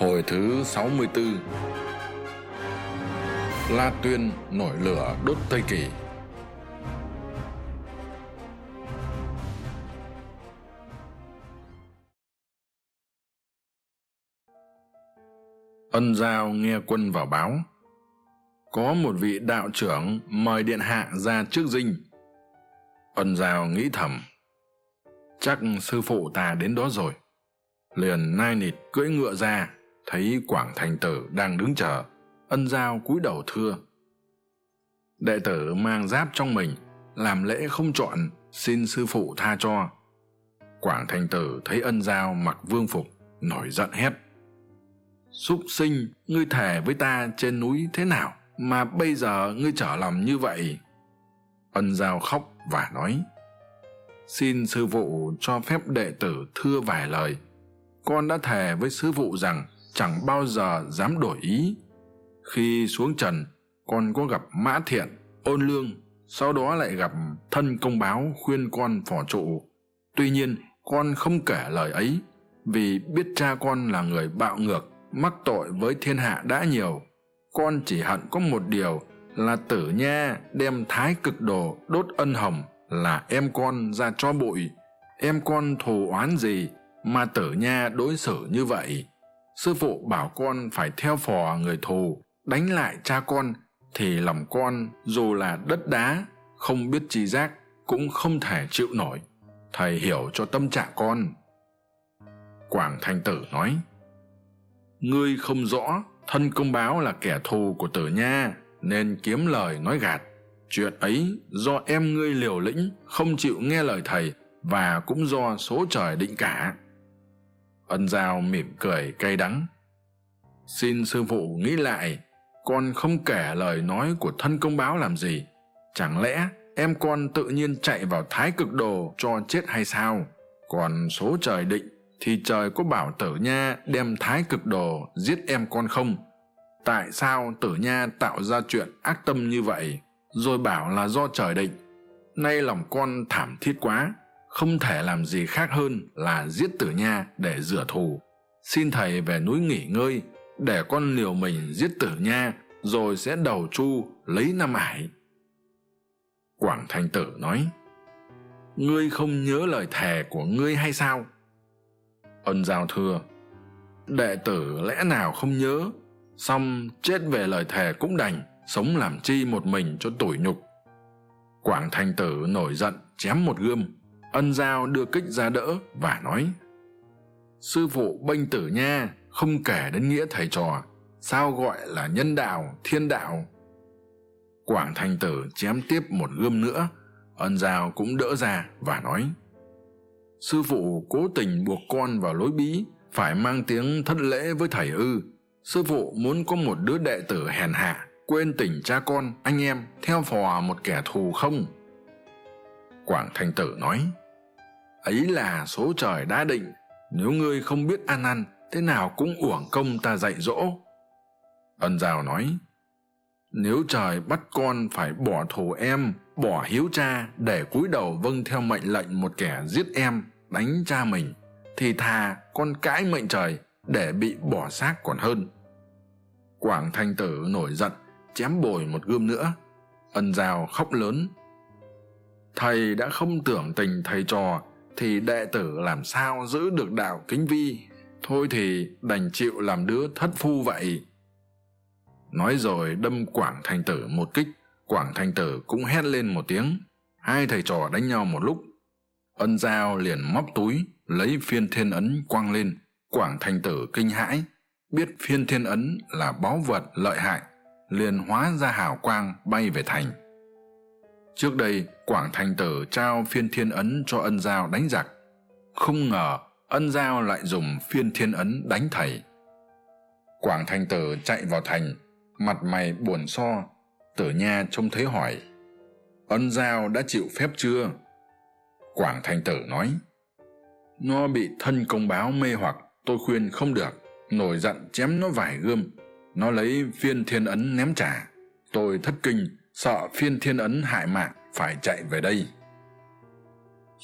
Hồi thứ 64 La Tuyên nổi lửa đốt Tây Kỳ Ân Giao nghe quân vào báo. Có một vị đạo trưởng mời điện hạ ra trước dinh. Ân Giao nghĩ thầm. Chắc sư phụ ta đến đó rồi. Liền nai nịt cưỡi ngựa ra, thấy Quảng Thành Tử đang đứng chờ. Ân Giao cúi đầu thưa. Đệ tử mang giáp trong mình, làm lễ không chọn, xin sư phụ tha cho. Quảng Thành Tử thấy ân giao mặc vương phục, nổi giận hét súc sinh ngươi thề với ta trên núi thế nào mà bây giờ ngươi trở lòng như vậy ân giao khóc và nói xin sư phụ cho phép đệ tử thưa vài lời con đã thề với sư phụ rằng chẳng bao giờ dám đổi ý. Khi xuống trần, con có gặp mã thiện, ôn lương, sau đó lại gặp thân công báo khuyên con phò trụ. Tuy nhiên, con không kể lời ấy, vì biết cha con là người bạo ngược, mắc tội với thiên hạ đã nhiều. Con chỉ hận có một điều là tử nha đem thái cực đồ đốt ân hồng là em con ra cho bụi. Em con thù oán gì mà tử nha đối xử như vậy? Sư phụ bảo con phải theo phò người thù, đánh lại cha con, thì lòng con dù là đất đá, không biết chi giác, cũng không thể chịu nổi. Thầy hiểu cho tâm trạng con. Quảng thanh tử nói, ngươi không rõ, thân công báo là kẻ thù của tử nha, nên kiếm lời nói gạt. Chuyện ấy do em ngươi liều lĩnh, không chịu nghe lời thầy, và cũng do số trời định cả ân giao mỉm cười cay đắng. Xin sư phụ nghĩ lại, con không kể lời nói của thân công báo làm gì. Chẳng lẽ em con tự nhiên chạy vào thái cực đồ cho chết hay sao? Còn số trời định thì trời có bảo tử nha đem thái cực đồ giết em con không? Tại sao tử nha tạo ra chuyện ác tâm như vậy, rồi bảo là do trời định? Nay lòng con thảm thiết quá không thể làm gì khác hơn là giết tử nha để rửa thù. Xin thầy về núi nghỉ ngơi, để con liều mình giết tử nha, rồi sẽ đầu chu lấy năm ải. Quảng thanh tử nói, ngươi không nhớ lời thề của ngươi hay sao? Ân giao thưa, đệ tử lẽ nào không nhớ? Xong chết về lời thề cũng đành, sống làm chi một mình cho tủi nhục. Quảng thành tử nổi giận, chém một gươm ân giao đưa kích ra đỡ và nói, sư phụ bênh tử nha, không kể đến nghĩa thầy trò, sao gọi là nhân đạo, thiên đạo? Quảng thành tử chém tiếp một gươm nữa, ân giao cũng đỡ ra và nói, sư phụ cố tình buộc con vào lối bí, phải mang tiếng thất lễ với thầy ư. Sư phụ muốn có một đứa đệ tử hèn hạ, quên tình cha con, anh em, theo phò một kẻ thù không? Quảng thanh tử nói ấy là số trời đã định. Nếu ngươi không biết ăn ăn, thế nào cũng uổng công ta dạy dỗ. Ân giao nói, nếu trời bắt con phải bỏ thù em, bỏ hiếu cha để cúi đầu vâng theo mệnh lệnh một kẻ giết em, đánh cha mình, thì thà con cãi mệnh trời để bị bỏ xác còn hơn. Quảng thanh tử nổi giận, chém bồi một gươm nữa. Ân giao khóc lớn, thầy đã không tưởng tình thầy trò thì đệ tử làm sao giữ được đạo kính vi? Thôi thì đành chịu làm đứa thất phu vậy. Nói rồi đâm quảng thanh tử một kích. Quảng thanh tử cũng hét lên một tiếng. Hai thầy trò đánh nhau một lúc. Ân giao liền móc túi, lấy phiên thiên ấn quăng lên. Quảng thanh tử kinh hãi, biết phiên thiên ấn là báu vật lợi hại, liền hóa ra hào quang bay về thành trước đây, quảng thành tử trao phiên thiên ấn cho ân giao đánh giặc. Không ngờ, ân giao lại dùng phiên thiên ấn đánh thầy. Quảng thành tử chạy vào thành, mặt mày buồn so, tử nha trông thấy hỏi, ân giao đã chịu phép chưa? Quảng thành tử nói, nó bị thân công báo mê hoặc, tôi khuyên không được. Nổi giận chém nó vài gươm, nó lấy phiên thiên ấn ném trả. Tôi thất kinh sợ phiên thiên ấn hại mạng phải chạy về đây.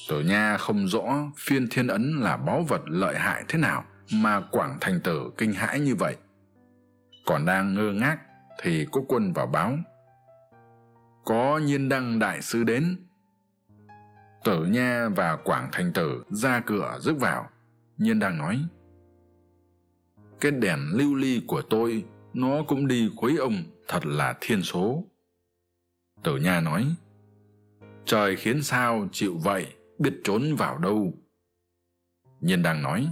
Tử nha, không rõ phiên thiên ấn là báu vật lợi hại thế nào mà quảng thành tử kinh hãi như vậy. Còn đang ngơ ngác thì có quân vào báo. Có nhiên đăng đại sứ đến. Tử nha và quảng thành tử ra cửa rước vào. Nhiên đăng nói, cái đèn lưu ly của tôi, nó cũng đi khuấy ông, thật là thiên số tử nha nói, trời khiến sao chịu vậy, biết trốn vào đâu? Nhiên đang nói,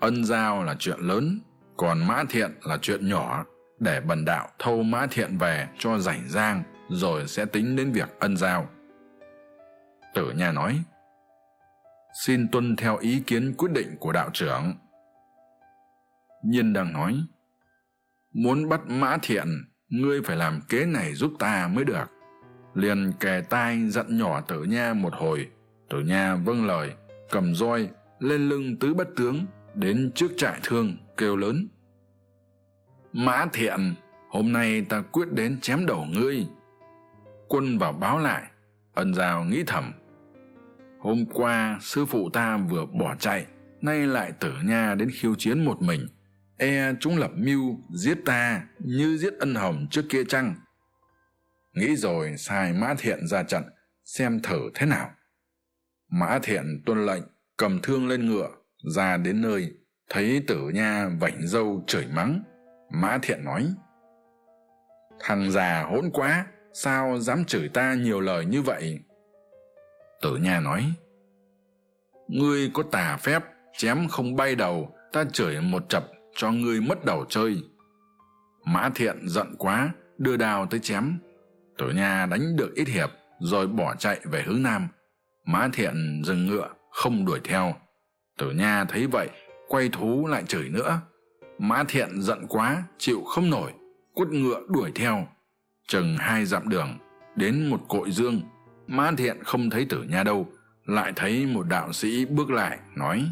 ân giao là chuyện lớn, còn mã thiện là chuyện nhỏ. Để bần đạo thâu mã thiện về cho rảnh rang, rồi sẽ tính đến việc ân giao. Tử nha nói, xin tuân theo ý kiến quyết định của đạo trưởng. Nhiên đang nói, muốn bắt mã thiện ngươi phải làm kế này giúp ta mới được. Liền kề tai dặn nhỏ tử nha một hồi. Tử nha vâng lời, cầm roi, lên lưng tứ bất tướng, đến trước trại thương, kêu lớn. Mã thiện, hôm nay ta quyết đến chém đầu ngươi. Quân vào báo lại, ân giao nghĩ thầm. Hôm qua sư phụ ta vừa bỏ chạy, nay lại tử nha đến khiêu chiến một mình e chúng lập mưu giết ta như giết ân hồng trước kia chăng? Nghĩ rồi sai mã thiện ra trận, xem thử thế nào. Mã thiện tuân lệnh, cầm thương lên ngựa, ra đến nơi, thấy tử nha vảnh râu chửi mắng. Mã thiện nói, thằng già hỗn quá, sao dám chửi ta nhiều lời như vậy? Tử nha nói, ngươi có tà phép, chém không bay đầu, ta chửi một chập cho ngươi mất đầu chơi. Mã thiện giận quá, đưa đao tới chém. Tử nha đánh được ít hiệp, rồi bỏ chạy về hướng nam. Mã thiện dừng ngựa, không đuổi theo. Tử nha thấy vậy, quay thú lại chửi nữa. Mã thiện giận quá, chịu không nổi, quất ngựa đuổi theo. Chừng hai dặm đường, đến một cội dương. Mã thiện không thấy tử nha đâu, lại thấy một đạo sĩ bước lại, nói,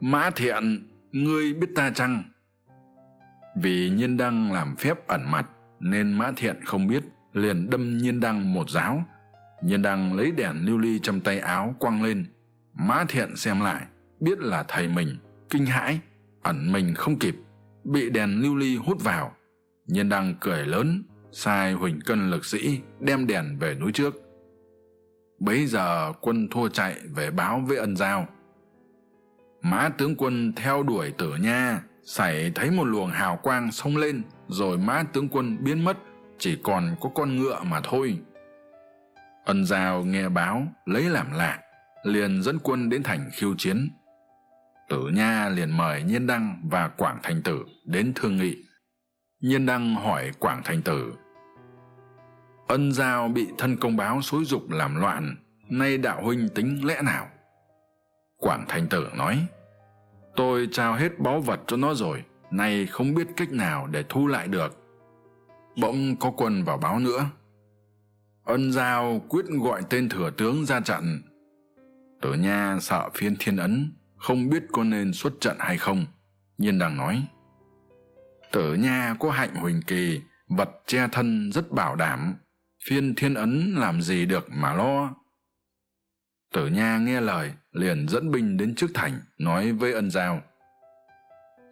mã thiện ngươi biết ta chăng? Vì nhiên đăng làm phép ẩn mặt, nên mã thiện không biết, liền đâm nhiên đăng một giáo. Nhiên đăng lấy đèn lưu ly trong tay áo quăng lên. Mã thiện xem lại, biết là thầy mình, kinh hãi, ẩn mình không kịp, bị đèn lưu ly hút vào. Nhiên đăng cười lớn, sai huỳnh cân lực sĩ đem đèn về núi trước. Bấy giờ quân thua chạy về báo với ân giao mã tướng quân theo đuổi tử nha xảy thấy một luồng hào quang xông lên, rồi mã tướng quân biến mất, chỉ còn có con ngựa mà thôi. Ân giao nghe báo, lấy làm lạ, liền dẫn quân đến thành khiêu chiến. Tử nha liền mời nhiên đăng và quảng thành tử đến thương nghị. Nhiên đăng hỏi quảng thành tử, ân giao bị thân công báo xúi dục làm loạn, nay đạo huynh tính lẽ nào? Quảng thành tử nói, tôi trao hết báu vật cho nó rồi, nay không biết cách nào để thu lại được. Bỗng có quân vào báo nữa. Ân giao quyết gọi tên thừa tướng ra trận. Tử nha sợ phiên thiên ấn, không biết có nên xuất trận hay không, nhiên đang nói, tử nha có hạnh huỳnh kỳ, vật che thân rất bảo đảm, phiên thiên ấn làm gì được mà lo. Tử nha nghe lời liền dẫn binh đến trước thành, nói với ân giao.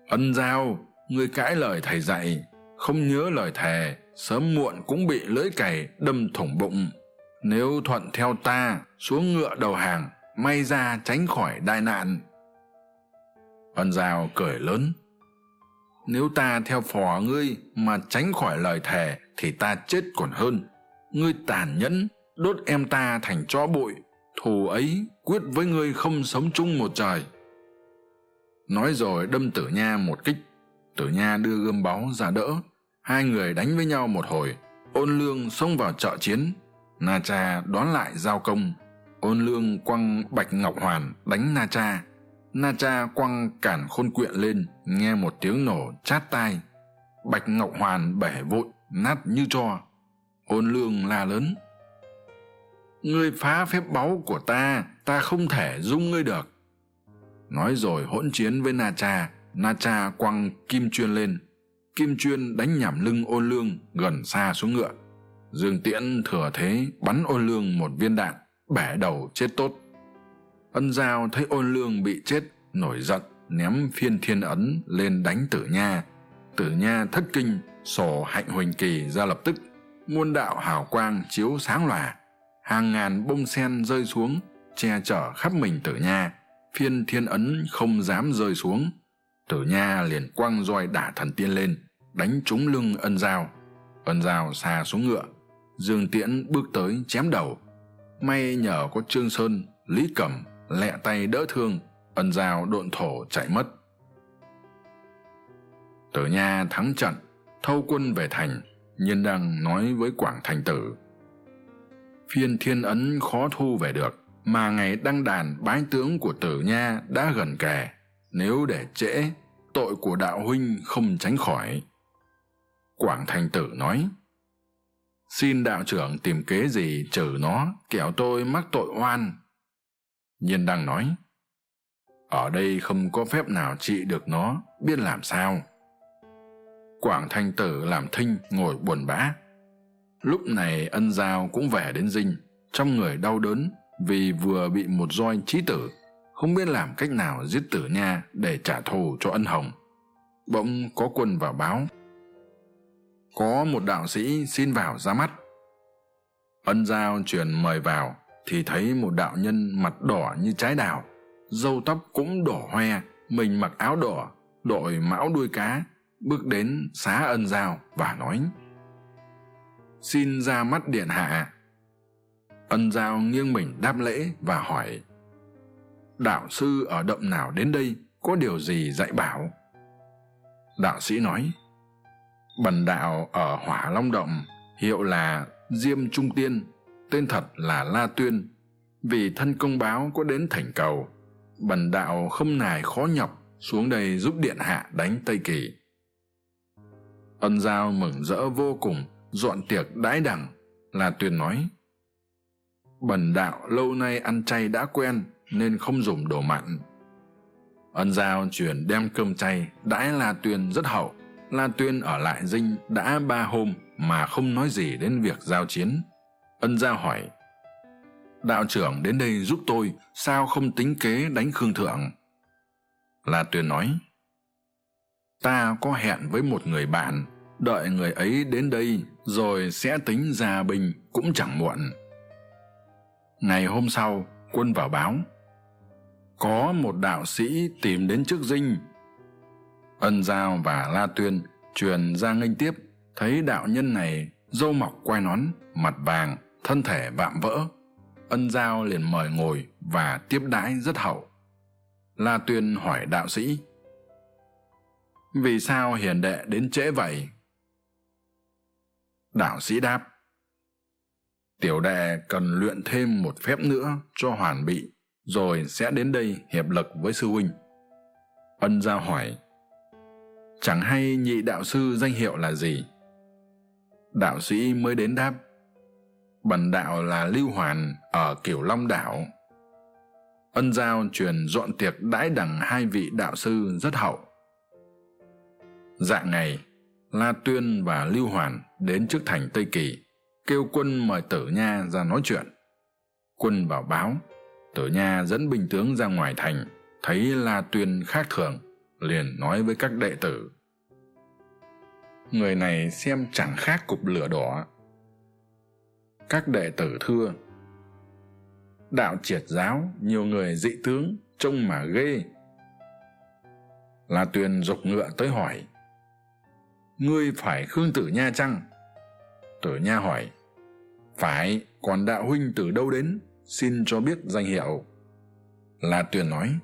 Ân giao, ngươi cãi lời thầy dạy, không nhớ lời thề, sớm muộn cũng bị lưỡi cày đâm thủng bụng. Nếu thuận theo ta, xuống ngựa đầu hàng, may ra tránh khỏi đại nạn. Ân giao cười lớn. Nếu ta theo phò ngươi mà tránh khỏi lời thề, thì ta chết còn hơn. Ngươi tàn nhẫn, đốt em ta thành cho bụi, thù ấy quyết với ngươi không sống chung một trời. Nói rồi đâm tử nha một kích. Tử nha đưa gươm báu ra đỡ. Hai người đánh với nhau một hồi. Ôn lương xông vào trợ chiến. Na cha đón lại giao công. Ôn lương quăng bạch ngọc hoàn đánh na cha. Na cha quăng cản khôn quyện lên, nghe một tiếng nổ chát tai. Bạch ngọc hoàn bể vụn, nát như tro ôn lương la lớn. Ngươi phá phép báu của ta ta không thể dung ngươi được. Nói rồi hỗn chiến với na cha na cha quăng kim chuyên lên. Kim chuyên đánh nhảm lưng ôn lương gần xa xuống ngựa. Dương tiễn thừa thế bắn ôn lương một viên đạn, bẻ đầu chết tốt. Ân giao thấy ôn lương bị chết, nổi giận, ném phiên thiên ấn lên đánh tử nha. Tử nha thất kinh, sổ hạnh huỳnh kỳ ra lập tức. Muôn đạo hào quang chiếu sáng lòa. Hàng ngàn bông sen rơi xuống che chở khắp mình tử nha. Phiên thiên ấn không dám rơi xuống. Tử nha liền quăng roi đả thần tiên lên, đánh trúng lưng ân giao. Ân giao xà xuống ngựa. Dương tiễn bước tới chém đầu. May nhờ có trương sơn, lý cẩm lẹ tay đỡ thương, ân giao độn thổ chạy mất. Tử nha thắng trận, thâu quân về thành, nhiên đăng nói với quảng thành tử. Phiên thiên ấn khó thu về được mà ngày đăng đàn bái tướng của tử nha đã gần kề, nếu để trễ, tội của đạo huynh không tránh khỏi. Quảng thành tử nói, xin đạo trưởng tìm kế gì trừ nó, kẻo tôi mắc tội oan. Nhiên đăng nói, ở đây không có phép nào trị được nó, biết làm sao? Quảng thanh tử làm thinh ngồi buồn bã, lúc này ân giao cũng về đến dinh, trong người đau đớn vì vừa bị một roi trí tử, không biết làm cách nào giết tử nha để trả thù cho ân hồng. Bỗng có quân vào báo. Có một đạo sĩ xin vào ra mắt. Ân giao truyền mời vào thì thấy một đạo nhân mặt đỏ như trái đào, râu tóc cũng đỏ hoe, mình mặc áo đỏ, đội mão đuôi cá, bước đến xá ân giao và nói, xin ra mắt điện hạ ân giao nghiêng mình đáp lễ và hỏi, đạo sư ở động nào đến đây? Có điều gì dạy bảo? Đạo sĩ nói, bần đạo ở hỏa long động, hiệu là diêm trung tiên, tên thật là la tuyên. Vì thân công báo có đến thành cầu, bần đạo không nài khó nhọc xuống đây giúp điện hạ đánh tây kỳ. Ân giao mừng rỡ vô cùng, dọn tiệc đãi đẳng là Tuyên nói bần đạo lâu nay ăn chay đã quen, nên không dùng đồ mặn. Ân giao chuyển đem cơm chay, đãi la tuyên rất hậu. La tuyên ở lại dinh đã ba hôm mà không nói gì đến việc giao chiến. Ân giao hỏi, đạo trưởng đến đây giúp tôi, sao không tính kế đánh khương thượng? La tuyên nói, ta có hẹn với một người bạn, đợi người ấy đến đây rồi sẽ tính ra binh cũng chẳng muộn ngày hôm sau, quân vào báo. Có một đạo sĩ tìm đến trước dinh. Ân giao và la tuyên truyền ra nghênh tiếp, thấy đạo nhân này râu mọc quai nón, mặt vàng, thân thể vạm vỡ. Ân giao liền mời ngồi và tiếp đãi rất hậu. La tuyên hỏi đạo sĩ, vì sao hiền đệ đến trễ vậy? Đạo sĩ đáp tiểu đệ cần luyện thêm một phép nữa cho hoàn bị, rồi sẽ đến đây hiệp lực với sư huynh. Ân giao hỏi, chẳng hay nhị đạo sư danh hiệu là gì? Đạo sĩ mới đến đáp, bần đạo là lưu hoàn ở kiểu long đảo. Ân giao truyền dọn tiệc đãi đẳng hai vị đạo sư rất hậu. Dạng ngày, la tuyên và lưu hoàn đến trước thành tây kỳ kêu quân mời tử nha ra nói chuyện. Quân vào báo, tử nha dẫn binh tướng ra ngoài thành, thấy la tuyên khác thường, liền nói với các đệ tử. Người này xem chẳng khác cục lửa đỏ. Các đệ tử thưa, đạo triệt giáo, nhiều người dị tướng, trông mà ghê. La tuyên g ngựa tới hỏi, ngươi phải khương tử nha chăng? Tử nha hỏi phải, còn đạo huynh từ đâu đến? Xin cho biết danh hiệu. La tuyên nói,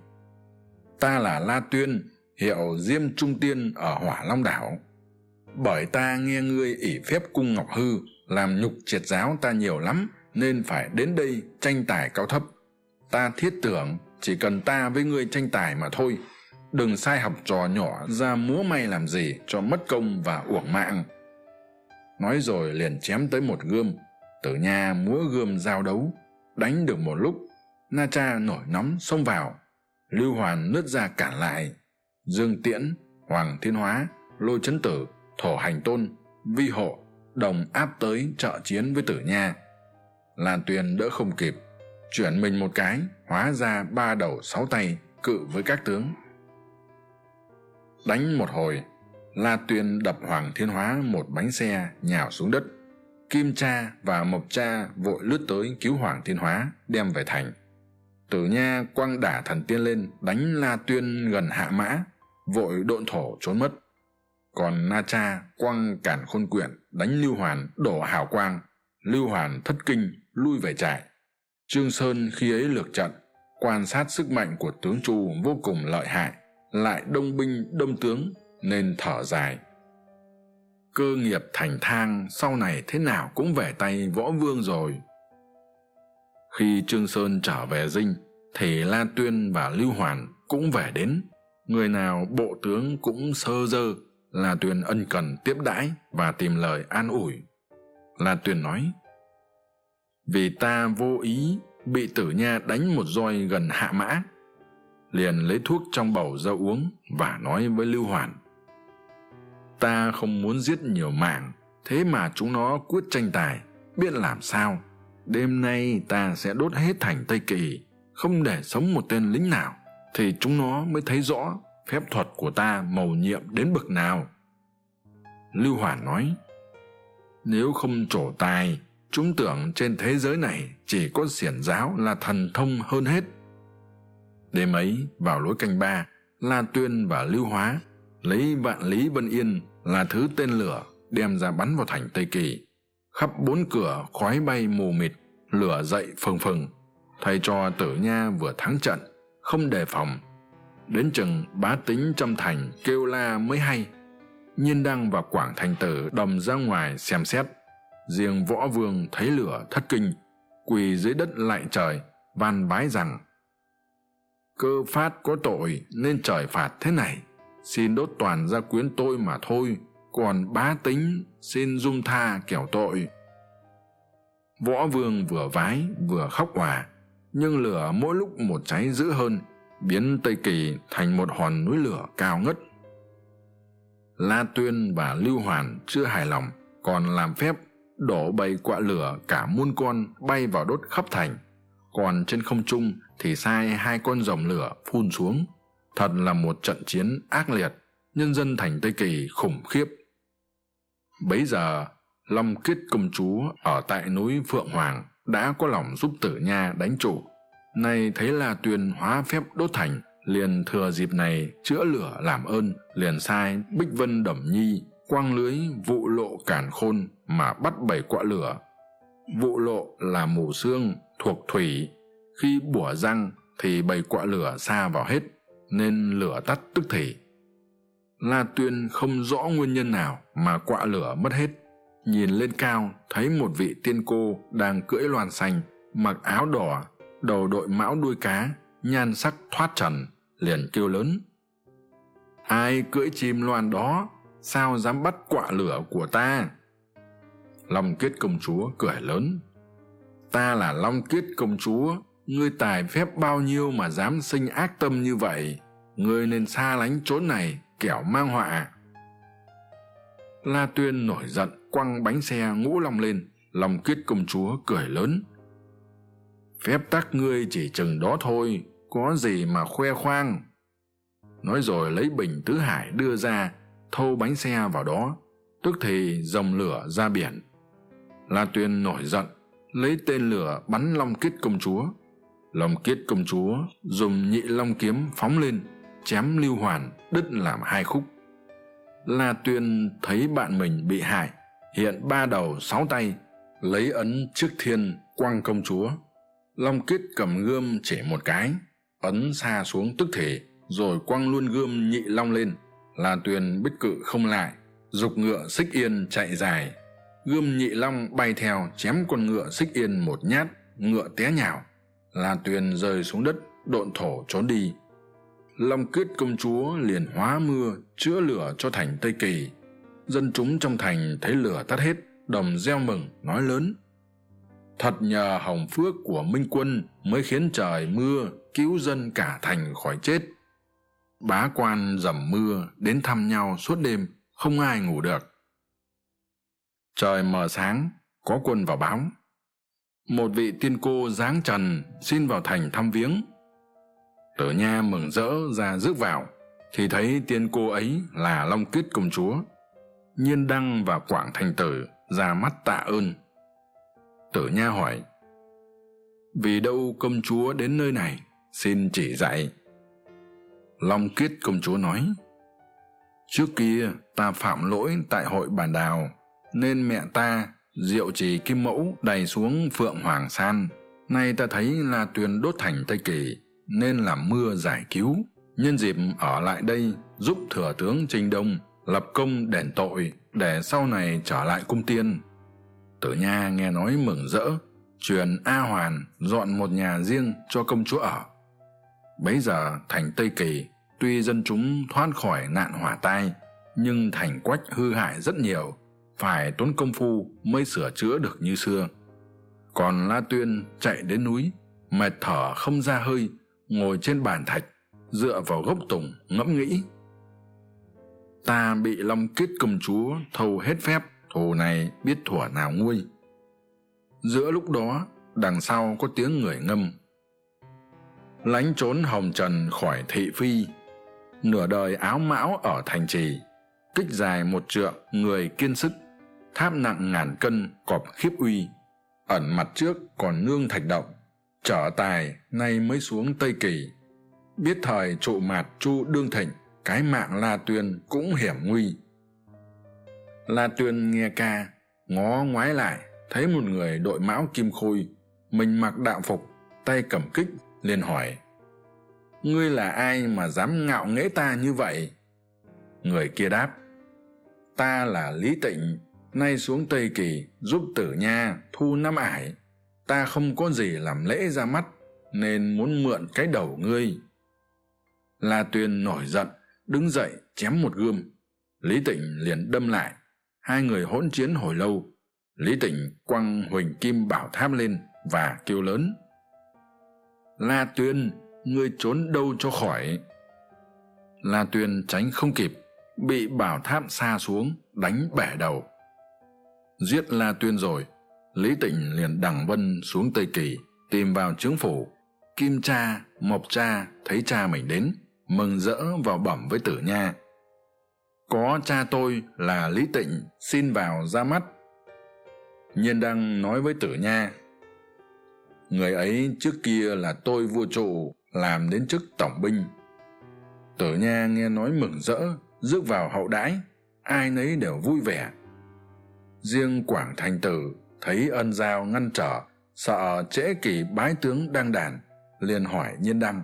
ta là la tuyên, hiệu diêm trung tiên ở hỏa long đảo. Bởi ta nghe ngươi ỷ phép cung ngọc hư, làm nhục triệt giáo ta nhiều lắm, nên phải đến đây tranh tài cao thấp. Ta thiết tưởng chỉ cần ta với ngươi tranh tài mà thôi. Đừng sai học trò nhỏ ra múa may làm gì cho mất công và uổng mạng. Nói rồi liền chém tới một gươm tử nha múa gươm giao đấu, đánh được một lúc, na cha nổi nóng xông vào. Lưu hoàn nứt ra cản lại. Dương tiễn, hoàng thiên hóa lôi chấn tử, thổ hành tôn, vi hộ, đồng áp tới trợ chiến với tử nha. Lan tuyền đỡ không kịp, chuyển mình một cái, hóa ra ba đầu sáu tay, cự với các tướng. Đánh một hồi, la tuyên đập hoàng thiên hóa một bánh xe nhào xuống đất kim cha và mộc cha vội lướt tới cứu hoàng thiên hóa, đem về thành. Tử nha quăng đả thần tiên lên, đánh la tuyên gần hạ mã, vội độn thổ trốn mất. Còn na cha quăng cản khôn quyện đánh lưu hoàn đổ hào quang. Lưu hoàn thất kinh, lui về trại. Trương sơn khi ấy lược trận, quan sát sức mạnh của tướng chu vô cùng lợi hại, lại đông binh, đông tướng, nên thở dài cơ nghiệp thành thang sau này thế nào cũng về tay võ vương rồi. Khi trương sơn trở về dinh thì la tuyên và lưu hoàn cũng về đến. Người nào bộ tướng cũng sơ dơ, la tuyên ân cần tiếp đãi và tìm lời an ủi. La tuyên nói, vì ta vô ý bị tử nha đánh một roi gần hạ mã, liền lấy thuốc trong bầu ra uống và nói với lưu hoàn ta không muốn giết nhiều mạng, thế mà chúng nó quyết tranh tài, biết làm sao? Đêm nay ta sẽ đốt hết thành tây kỳ, không để sống một tên lính nào, thì chúng nó mới thấy rõ phép thuật của ta mầu nhiệm đến bậc nào. Lưu hoàn nói, nếu không trổ tài, chúng tưởng trên thế giới này chỉ có xiển giáo là thần thông hơn hết. Đêm ấy, vào lối canh ba, la tuyên và lưu hóa lấy vạn lý vân yên là thứ tên lửa đem ra bắn vào thành tây kỳ. Khắp bốn cửa khói bay mù mịt, lửa dậy phừng phừng. Thay cho tử nha vừa thắng trận, không đề phòng. Đến chừng bá tính trong thành kêu la mới hay. Nhiên đăng và quảng thành tử đầm ra ngoài xem xét. Riêng võ vương thấy lửa thất kinh, quỳ dưới đất lại trời, van bái rằng, cơ phát có tội nên trời phạt thế này xin đốt toàn gia quyến tôi mà thôi, còn bá tính xin dung tha kẻo tội. Võ vương vừa vái, vừa khóc hòa nhưng lửa mỗi lúc một cháy dữ hơn, biến tây kỳ thành một hòn núi lửa cao ngất. La tuyên và lưu hoàn chưa hài lòng, còn làm phép đổ bầy quạ lửa cả muôn con bay vào đốt khắp thành. Còn trên không trung thì sai hai con rồng lửa phun xuống thật là một trận chiến ác liệt, nhân dân thành tây kỳ khủng khiếp. Bấy giờ long kiết công chúa ở tại núi phượng hoàng đã có lòng giúp tử nha đánh chủ. Nay thấy la tuyên hóa phép đốt thành, liền thừa dịp này chữa lửa làm ơn, liền sai bích vân đẩm nhi quang lưới vụ lộ cản khôn mà bắt bảy quạ lửa. Vụ lộ là mù xương thuộc thủy, khi bủa răng thì bảy quạ lửa xa vào hết nên lửa tắt tức thì. La tuyên không rõ nguyên nhân nào mà quạ lửa mất hết. Nhìn lên cao, thấy một vị tiên cô đang cưỡi loàn xanh, mặc áo đỏ, đầu đội mão đuôi cá, nhan sắc thoát trần, liền kêu lớn. Ai cưỡi chim loan đó, sao dám bắt quạ lửa của ta? Long kiết công chúa cười lớn. Ta là long kiết công chúa ngươi tài phép bao nhiêu mà dám sinh ác tâm như vậy? Ngươi nên xa lánh chốn này, kẻo mang họa. La tuyên nổi giận, quăng bánh xe ngũ long lên long kiết công chúa cười lớn. Phép tắc ngươi chỉ chừng đó thôi, có gì mà khoe khoang? Nói rồi lấy bình tứ hải đưa ra, thâu bánh xe vào đó, tức thì dòng lửa ra biển. La tuyên nổi giận, lấy tên lửa bắn long kiết công chúa long kiết công chúa dùng nhị long kiếm phóng lên, chém lưu hoàn, đứt làm hai khúc. La tuyên thấy bạn mình bị hại, hiện ba đầu sáu tay, lấy ấn trước thiên quang công chúa. Long kiết cầm gươm chỉ một cái, ấn xa xuống tức thể rồi quăng luôn gươm nhị long lên. La tuyền bích cự không lại giục ngựa xích yên chạy dài. Gươm nhị long bay theo, chém con ngựa xích yên một nhát, ngựa té nhào la tuyền rơi xuống đất, độn thổ trốn đi. Long kết công chúa liền hóa mưa, chữa lửa cho thành tây kỳ. Dân chúng trong thành thấy lửa tắt hết, đồng reo mừng, nói lớn. Thật nhờ hồng phước của minh quân mới khiến trời mưa, cứu dân cả thành khỏi chết. Bá quan dầm mưa đến thăm nhau suốt đêm, không ai ngủ được. Trời mờ sáng, có quân vào báo một vị tiên cô dáng trần xin vào thành thăm viếng. Tử nha mừng rỡ ra rước vào, thì thấy tiên cô ấy là long kiết công chúa, nhiên đăng và quảng thành tử ra mắt tạ ơn. Tử nha hỏi, vì đâu công chúa đến nơi này? Xin chỉ dạy. Long kiết công chúa nói, trước kia ta phạm lỗi tại hội bản đào, nên mẹ ta diệu trì kim mẫu đầy xuống phượng hoàng san. Nay ta thấy là tuyền đốt thành tây kỳ, nên làm mưa giải cứu. Nhân dịp ở lại đây, giúp thừa tướng trình đông lập công đền tội để sau này trở lại cung tiên. Tử nha nghe nói mừng rỡ, truyền a hoàn dọn một nhà riêng cho công chúa ở. Bấy giờ thành tây kỳ, tuy dân chúng thoát khỏi nạn hỏa tai, nhưng thành quách hư hại rất nhiều phải tốn công phu mới sửa chữa được như xưa. Còn la tuyên chạy đến núi, mệt thở không ra hơi, ngồi trên bàn thạch, dựa vào gốc tùng ngẫm nghĩ. Ta bị long kết công chúa thâu hết phép, thù này biết thuở nào nguôi. Giữa lúc đó, đằng sau có tiếng người ngâm. Lánh trốn hồng trần khỏi thị phi. Nửa đời áo mão ở thành trì, kích dài một trượng người kiên sức tháp nặng ngàn cân cọp khiếp uy, ẩn mặt trước còn nương thạch động, trở tài nay mới xuống tây kỳ. Biết thời trụ mạt chu đương thịnh, cái mạng la tuyên cũng hiểm nguy. La tuyên nghe ca, ngó ngoái lại, thấy một người đội mão kim khôi, mình mặc đạo phục, tay cầm kích, liền hỏi, ngươi là ai mà dám ngạo nghễ ta như vậy? Người kia đáp, ta là lý tịnh nay xuống tây kỳ, giúp tử nha, thu năm ải. Ta không có gì làm lễ ra mắt, nên muốn mượn cái đầu ngươi. La tuyên nổi giận, đứng dậy chém một gươm. Lý tịnh liền đâm lại. Hai người hỗn chiến hồi lâu. Lý tịnh quăng huỳnh kim bảo tháp lên và kêu lớn. La tuyên, ngươi trốn đâu cho khỏi? La tuyên tránh không kịp, bị bảo tháp xa xuống, đánh bẻ đầu giết la tuyên rồi, lý tịnh liền đằng vân xuống tây kỳ, tìm vào trướng phủ. Kim cha, mộc cha thấy cha mình đến, mừng rỡ vào bẩm với tử nha. Có cha tôi là lý tịnh, xin vào ra mắt. Nhiên đăng nói với tử nha, người ấy trước kia là tôi vua trụ, làm đến chức tổng binh. Tử nha nghe nói mừng rỡ, rước vào hậu đãi, ai nấy đều vui vẻ riêng quảng thành tử thấy ân giao ngăn trở, sợ trễ kỳ bái tướng đang đàn, liền hỏi nhiên đăng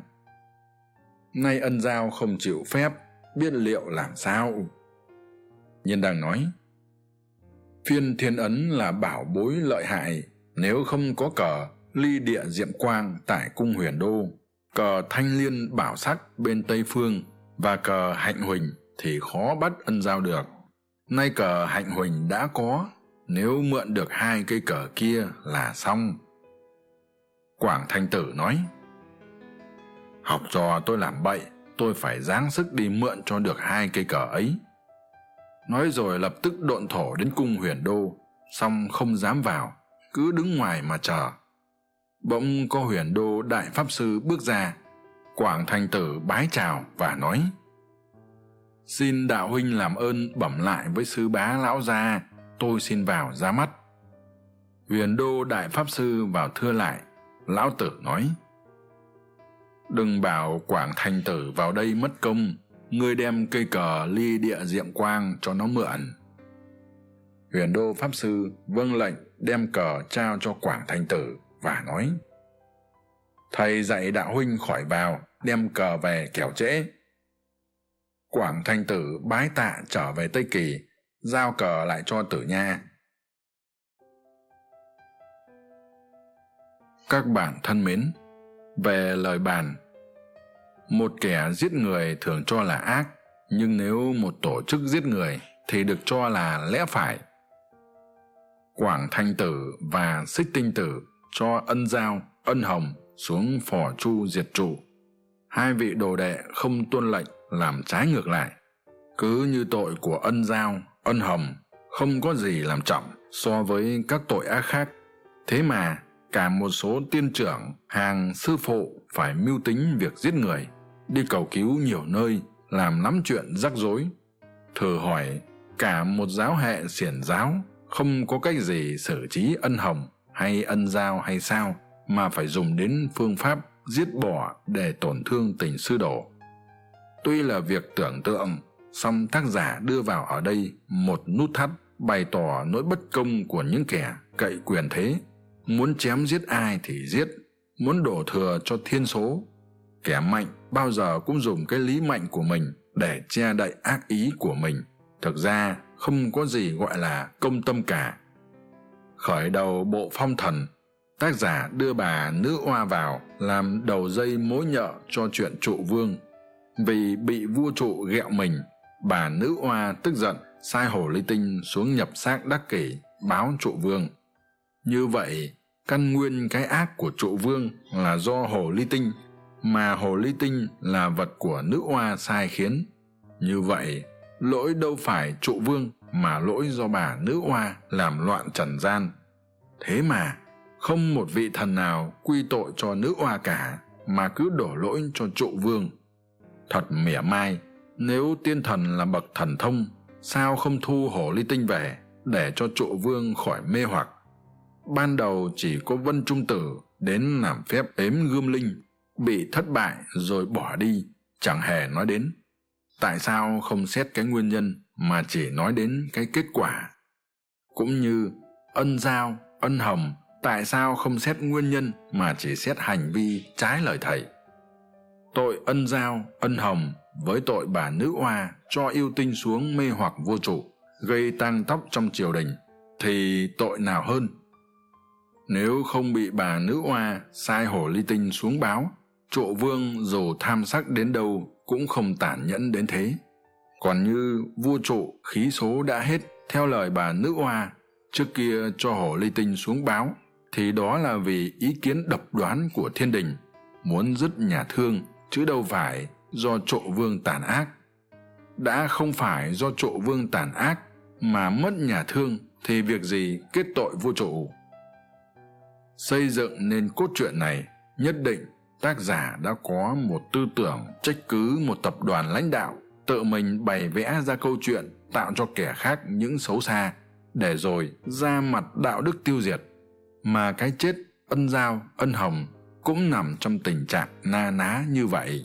nay ân giao không chịu phép, biết liệu làm sao? Nhiên đăng nói, phiên thiên ấn là bảo bối lợi hại, nếu không có cờ, ly địa diệm quang tại cung huyền đô, cờ thanh liên bảo sắc bên tây phương và cờ hạnh huỳnh thì khó bắt ân giao được nay cờ hạnh huỳnh đã có, nếu mượn được hai cây cờ kia là xong. Quảng thanh tử nói, học trò tôi làm bậy, tôi phải giáng sức đi mượn cho được hai cây cờ ấy. Nói rồi lập tức độn thổ đến cung huyền đô song không dám vào, cứ đứng ngoài mà chờ. Bỗng có huyền đô đại pháp sư bước ra, quảng thanh tử bái chào và nói xin đạo huynh làm ơn bẩm lại với sư bá lão gia, tôi xin vào ra mắt. Huyền đô đại pháp sư vào thưa lại, lão tử nói, đừng bảo quảng thanh tử vào đây mất công, ngươi đem cây cờ ly địa diệm quang cho nó mượn. Huyền đô pháp sư vâng lệnh đem cờ trao cho quảng thanh tử và nói, thầy dạy đạo huynh khỏi vào, đem cờ về kẻo trễ quảng thanh tử bái tạ trở về tây kỳ, giao cờ lại cho tử nha. Các bạn thân mến, về lời bàn. Một kẻ giết người thường cho là ác, nhưng nếu một tổ chức giết người thì được cho là lẽ phải. Quảng thanh tử và xích tinh tử cho ân giao, ân hồng xuống phò chu diệt trụ. Hai vị đồ đệ không tuân lệnh làm trái ngược lại. Cứ như tội của ân giao, ân hồng không có gì làm trọng so với các tội ác khác. Thế mà cả một số tiên trưởng, hàng, sư phụ phải mưu tính việc giết người, đi cầu cứu nhiều nơi, làm lắm chuyện rắc rối. Thử hỏi, cả một giáo hệ xiển giáo không có cách gì xử trí ân hồng hay ân giao hay sao mà phải dùng đến phương pháp giết bỏ để tổn thương tình sư đồ tuy là việc tưởng tượng, song tác giả đưa vào ở đây một nút thắt bày tỏ nỗi bất công của những kẻ cậy quyền thế. Muốn chém giết ai thì giết, muốn đổ thừa cho thiên số. Kẻ mạnh bao giờ cũng dùng cái lý mạnh của mình để che đậy ác ý của mình. Thực ra, không có gì gọi là công tâm cả. Khởi đầu bộ phong thần, tác giả đưa bà nữ oa vào làm đầu dây mối nhợ cho chuyện trụ vương vì bị vua trụ ghẹo mình, bà nữ oa tức giận, sai hồ ly tinh xuống nhập xác đắc kỷ, báo trụ vương. Như vậy, căn nguyên cái ác của trụ vương là do hồ ly tinh, mà hồ ly tinh là vật của nữ oa sai khiến. Như vậy, lỗi đâu phải trụ vương mà lỗi do bà nữ oa làm loạn trần gian. Thế mà, không một vị thần nào quy tội cho nữ oa cả, mà cứ đổ lỗi cho trụ vương thật mỉa mai. Nếu tiên thần là bậc thần thông, sao không thu hổ ly tinh về để cho trụ vương khỏi mê hoặc? Ban đầu chỉ có vân trung tử đến làm phép ếm gươm linh, bị thất bại rồi bỏ đi, chẳng hề nói đến. Tại sao không xét cái nguyên nhân mà chỉ nói đến cái kết quả? Cũng như ân giao, ân hồng tại sao không xét nguyên nhân mà chỉ xét hành vi trái lời thầy? Tội ân giao, ân hồng với tội bà nữ oa cho yêu tinh xuống mê hoặc vua chủ gây tang tóc trong triều đình, thì tội nào hơn? Nếu không bị bà nữ oa sai hổ ly tinh xuống báo, trụ vương dù tham sắc đến đâu cũng không tản nhẫn đến thế. Còn như vua trụ khí số đã hết theo lời bà nữ oa trước kia cho hổ ly tinh xuống báo, thì đó là vì ý kiến độc đoán của thiên đình, muốn dứt nhà thương chứ đâu phải do trộ vương tàn ác. Đã không phải do trộ vương tàn ác mà mất nhà thương thì việc gì kết tội vua trụ xây dựng nên cốt truyện này nhất định tác giả đã có một tư tưởng trách cứ một tập đoàn lãnh đạo tự mình bày vẽ ra câu chuyện tạo cho kẻ khác những xấu xa để rồi ra mặt đạo đức tiêu diệt. Mà cái chết ân giao, ân hồng cũng nằm trong tình trạng na ná như vậy.